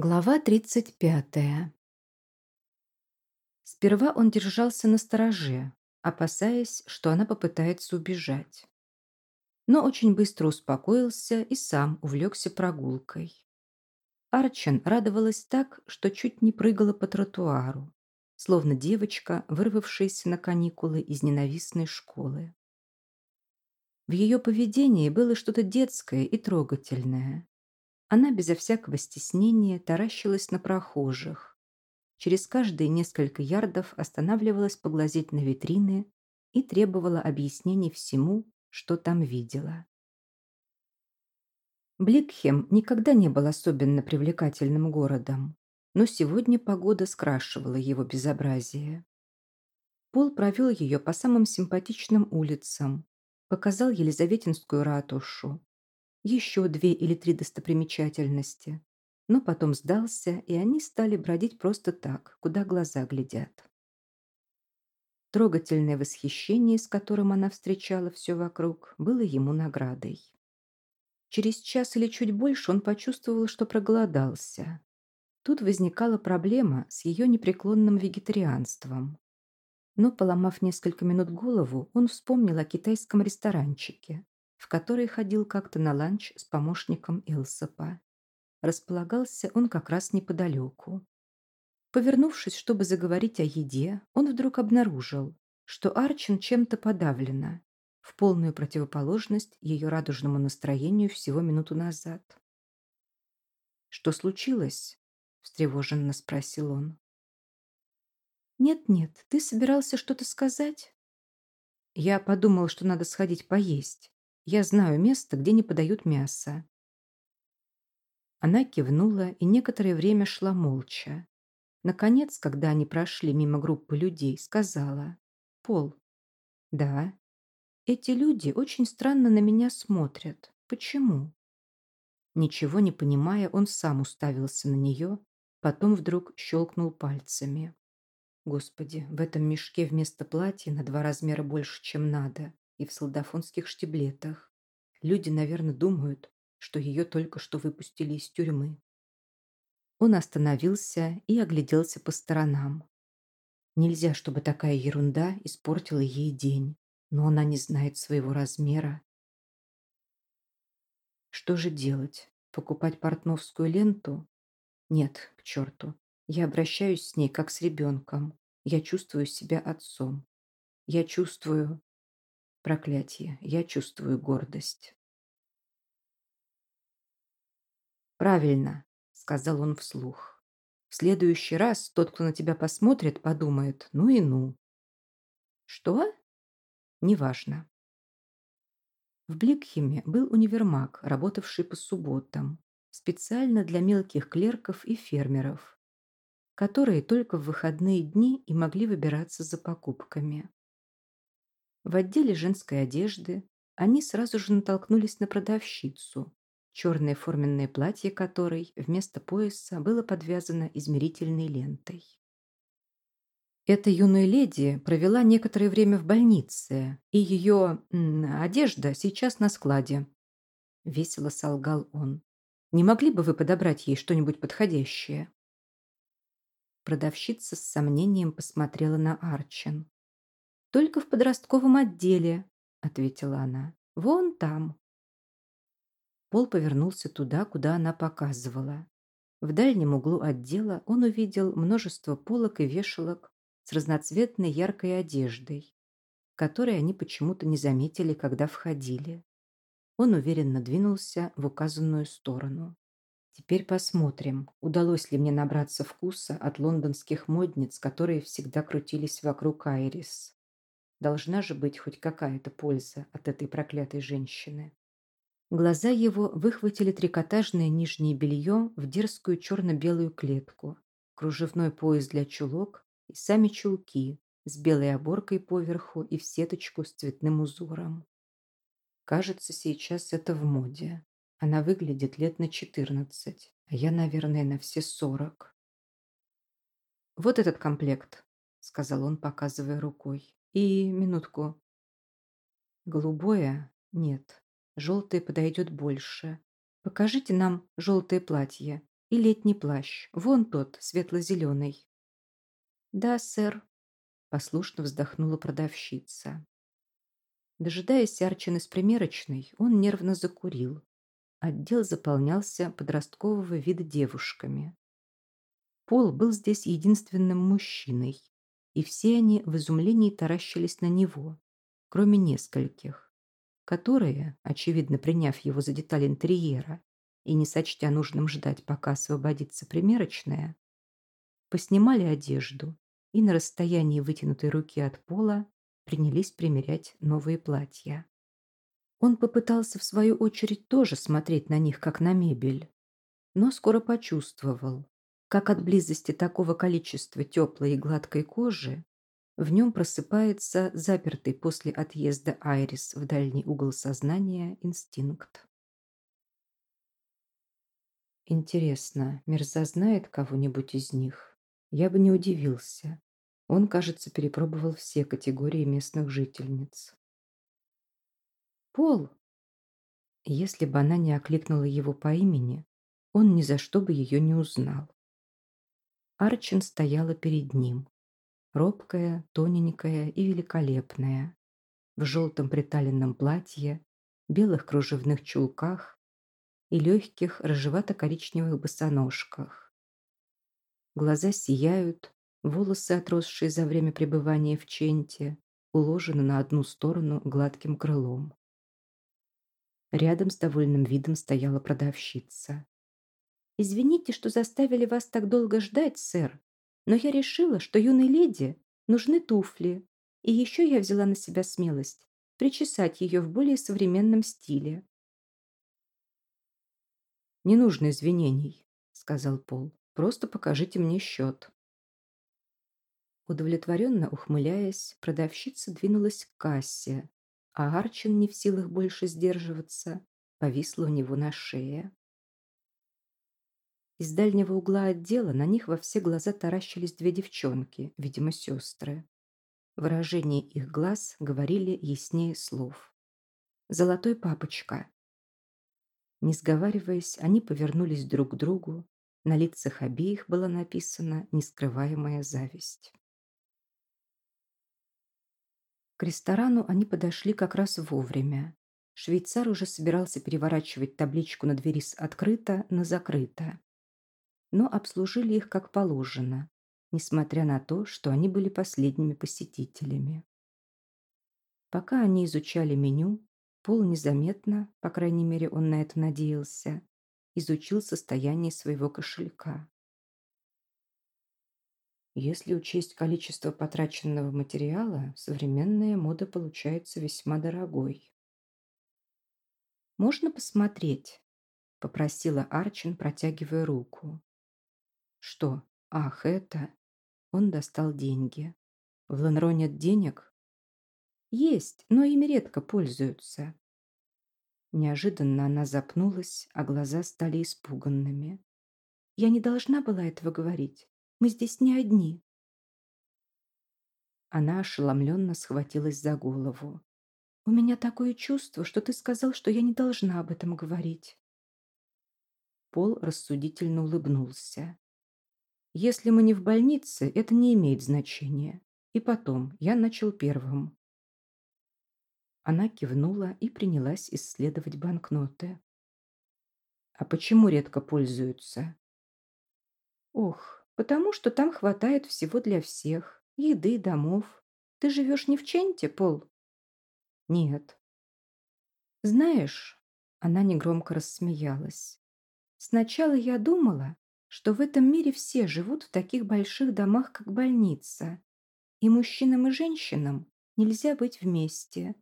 Глава 35. Сперва он держался на стороже, опасаясь, что она попытается убежать. Но очень быстро успокоился и сам увлекся прогулкой. Арчен радовалась так, что чуть не прыгала по тротуару, словно девочка, вырвавшаяся на каникулы из ненавистной школы. В ее поведении было что-то детское и трогательное. Она безо всякого стеснения таращилась на прохожих. Через каждые несколько ярдов останавливалась поглазеть на витрины и требовала объяснений всему, что там видела. Бликхем никогда не был особенно привлекательным городом, но сегодня погода скрашивала его безобразие. Пол провел ее по самым симпатичным улицам, показал Елизаветинскую ратушу, еще две или три достопримечательности. Но потом сдался, и они стали бродить просто так, куда глаза глядят. Трогательное восхищение, с которым она встречала все вокруг, было ему наградой. Через час или чуть больше он почувствовал, что проголодался. Тут возникала проблема с ее непреклонным вегетарианством. Но, поломав несколько минут голову, он вспомнил о китайском ресторанчике, в который ходил как-то на ланч с помощником Илсопа. Располагался он как раз неподалеку. Повернувшись, чтобы заговорить о еде, он вдруг обнаружил, что Арчин чем-то подавлена, в полную противоположность ее радужному настроению всего минуту назад. «Что случилось?» – встревоженно спросил он. «Нет-нет, ты собирался что-то сказать?» Я подумал, что надо сходить поесть. Я знаю место, где не подают мясо». Она кивнула и некоторое время шла молча. Наконец, когда они прошли мимо группы людей, сказала «Пол». «Да». «Эти люди очень странно на меня смотрят. Почему?» Ничего не понимая, он сам уставился на нее, потом вдруг щелкнул пальцами. Господи, в этом мешке вместо платья на два размера больше, чем надо и в солдафонских штиблетах. Люди, наверное, думают, что ее только что выпустили из тюрьмы. Он остановился и огляделся по сторонам. Нельзя, чтобы такая ерунда испортила ей день, но она не знает своего размера. Что же делать? Покупать портновскую ленту? Нет, к черту. Я обращаюсь с ней, как с ребенком. Я чувствую себя отцом. Я чувствую... Проклятие, я чувствую гордость. «Правильно», — сказал он вслух. «В следующий раз тот, кто на тебя посмотрит, подумает, ну и ну». «Что?» «Неважно». В Бликхеме был универмаг, работавший по субботам, специально для мелких клерков и фермеров, которые только в выходные дни и могли выбираться за покупками. В отделе женской одежды они сразу же натолкнулись на продавщицу, черное форменное платье которой вместо пояса было подвязано измерительной лентой. Эта юная леди провела некоторое время в больнице, и ее одежда сейчас на складе. Весело солгал он. Не могли бы вы подобрать ей что-нибудь подходящее? Продавщица с сомнением посмотрела на Арчин. «Только в подростковом отделе», — ответила она. «Вон там». Пол повернулся туда, куда она показывала. В дальнем углу отдела он увидел множество полок и вешалок с разноцветной яркой одеждой, которые они почему-то не заметили, когда входили. Он уверенно двинулся в указанную сторону. Теперь посмотрим, удалось ли мне набраться вкуса от лондонских модниц, которые всегда крутились вокруг Айрис. Должна же быть хоть какая-то польза от этой проклятой женщины. Глаза его выхватили трикотажное нижнее белье в дерзкую черно-белую клетку, кружевной пояс для чулок и сами чулки с белой оборкой поверху и в сеточку с цветным узором. Кажется, сейчас это в моде. Она выглядит лет на четырнадцать, а я, наверное, на все сорок. «Вот этот комплект», — сказал он, показывая рукой. И минутку. Голубое? Нет. Желтое подойдет больше. Покажите нам желтое платье. И летний плащ. Вон тот, светло-зеленый». «Да, сэр», – послушно вздохнула продавщица. Дожидаясь Арчин из примерочной, он нервно закурил. Отдел заполнялся подросткового вида девушками. Пол был здесь единственным мужчиной, и все они в изумлении таращились на него, кроме нескольких, которые, очевидно приняв его за деталь интерьера и не сочтя нужным ждать, пока освободится примерочная, поснимали одежду и на расстоянии вытянутой руки от пола принялись примерять новые платья. Он попытался в свою очередь тоже смотреть на них, как на мебель, но скоро почувствовал, как от близости такого количества теплой и гладкой кожи в нем просыпается запертый после отъезда Айрис в дальний угол сознания инстинкт. Интересно, Мерза знает кого-нибудь из них? Я бы не удивился. Он, кажется, перепробовал все категории местных жительниц. Пол! Если бы она не окликнула его по имени, он ни за что бы ее не узнал. Арчин стояла перед ним, робкая, тоненькая и великолепная, в желтом приталенном платье, белых кружевных чулках и легких рыжевато-коричневых босоножках. Глаза сияют, волосы, отросшие за время пребывания в Ченте, уложены на одну сторону гладким крылом. Рядом с довольным видом стояла продавщица. «Извините, что заставили вас так долго ждать, сэр, но я решила, что юной леди нужны туфли, и еще я взяла на себя смелость причесать ее в более современном стиле». «Не нужно извинений», — сказал Пол. «Просто покажите мне счет». Удовлетворенно ухмыляясь, продавщица двинулась к кассе, а Арчин, не в силах больше сдерживаться, повисла у него на шее. Из дальнего угла отдела на них во все глаза таращились две девчонки, видимо, сестры. Выражение их глаз говорили яснее слов. «Золотой папочка». Не сговариваясь, они повернулись друг к другу. На лицах обеих была написана нескрываемая зависть. К ресторану они подошли как раз вовремя. Швейцар уже собирался переворачивать табличку на двери с «открыто» на «закрыто». Но обслужили их как положено, несмотря на то, что они были последними посетителями. Пока они изучали меню, Пол незаметно, по крайней мере он на это надеялся, изучил состояние своего кошелька. Если учесть количество потраченного материала, современная мода получается весьма дорогой. «Можно посмотреть?» – попросила Арчин, протягивая руку. «Что? Ах, это...» Он достал деньги. «В Ланро нет денег?» «Есть, но ими редко пользуются». Неожиданно она запнулась, а глаза стали испуганными. «Я не должна была этого говорить. Мы здесь не одни». Она ошеломленно схватилась за голову. «У меня такое чувство, что ты сказал, что я не должна об этом говорить». Пол рассудительно улыбнулся. «Если мы не в больнице, это не имеет значения. И потом, я начал первым». Она кивнула и принялась исследовать банкноты. «А почему редко пользуются?» «Ох, Потому что там хватает всего для всех. Еды, домов. Ты живешь не в Ченте, Пол? Нет. Знаешь, она негромко рассмеялась. Сначала я думала, что в этом мире все живут в таких больших домах, как больница. И мужчинам и женщинам нельзя быть вместе.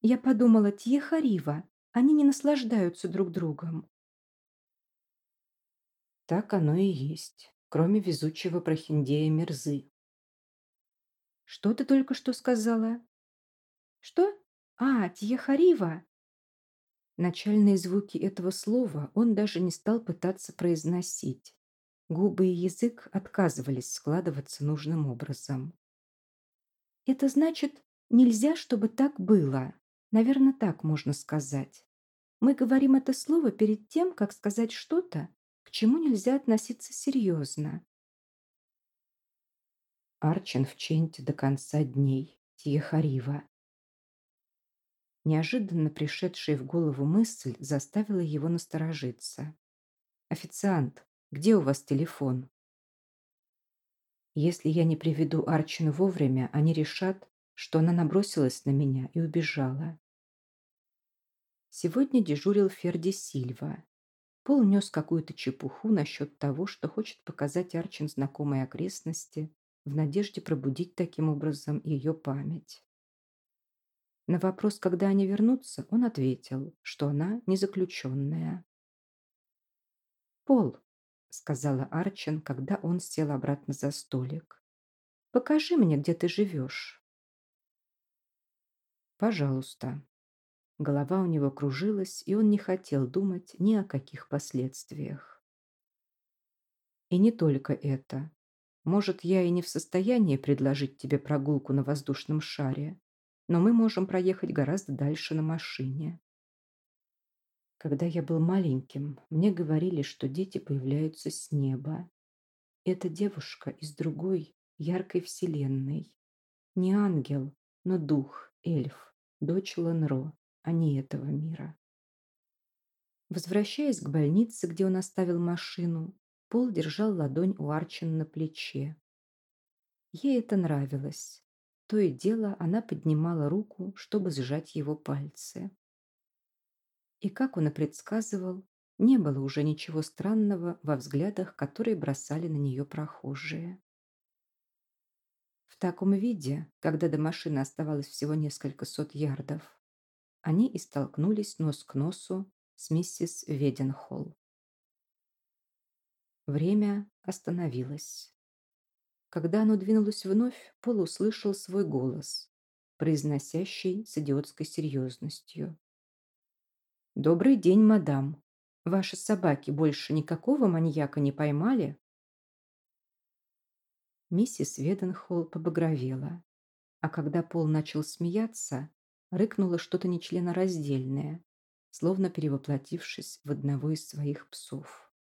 Я подумала, Тьехарива, они не наслаждаются друг другом. Так оно и есть кроме везучего прохиндея Мерзы. «Что ты только что сказала?» «Что? А, Тьехарива!» Начальные звуки этого слова он даже не стал пытаться произносить. Губы и язык отказывались складываться нужным образом. «Это значит, нельзя, чтобы так было. Наверное, так можно сказать. Мы говорим это слово перед тем, как сказать что-то, к чему нельзя относиться серьезно. Арчин в Ченте до конца дней. Тьехарива. Неожиданно пришедшая в голову мысль заставила его насторожиться. «Официант, где у вас телефон?» Если я не приведу Арчину вовремя, они решат, что она набросилась на меня и убежала. Сегодня дежурил Ферди Сильва. Пол нес какую-то чепуху насчет того, что хочет показать Арчин знакомые окрестности в надежде пробудить таким образом ее память. На вопрос, когда они вернутся, он ответил, что она не заключенная. «Пол», — сказала Арчин, когда он сел обратно за столик, — «покажи мне, где ты живешь». «Пожалуйста». Голова у него кружилась, и он не хотел думать ни о каких последствиях. И не только это. Может, я и не в состоянии предложить тебе прогулку на воздушном шаре, но мы можем проехать гораздо дальше на машине. Когда я был маленьким, мне говорили, что дети появляются с неба. Эта девушка из другой, яркой вселенной. Не ангел, но дух, эльф, дочь Ленро, а не этого мира. Возвращаясь к больнице, где он оставил машину, Пол держал ладонь у Арчин на плече. Ей это нравилось. То и дело она поднимала руку, чтобы сжать его пальцы. И как он и предсказывал, не было уже ничего странного во взглядах, которые бросали на нее прохожие. В таком виде, когда до машины оставалось всего несколько сот ярдов, они и столкнулись нос к носу с миссис Веденхолл. Время остановилось. Когда оно двинулось вновь, Пол услышал свой голос, произносящий с идиотской серьезностью. «Добрый день, мадам. Ваши собаки больше никакого маньяка не поймали?» Миссис Веденхолл побагровела, а когда Пол начал смеяться, рыкнула что-то нечленораздельное, словно перевоплотившись в одного из своих псов.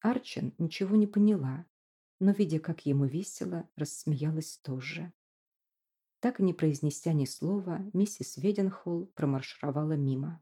Арчин ничего не поняла, но, видя, как ему весело, рассмеялась тоже. Так и не произнеся ни слова, миссис Веденхолл промаршировала мимо.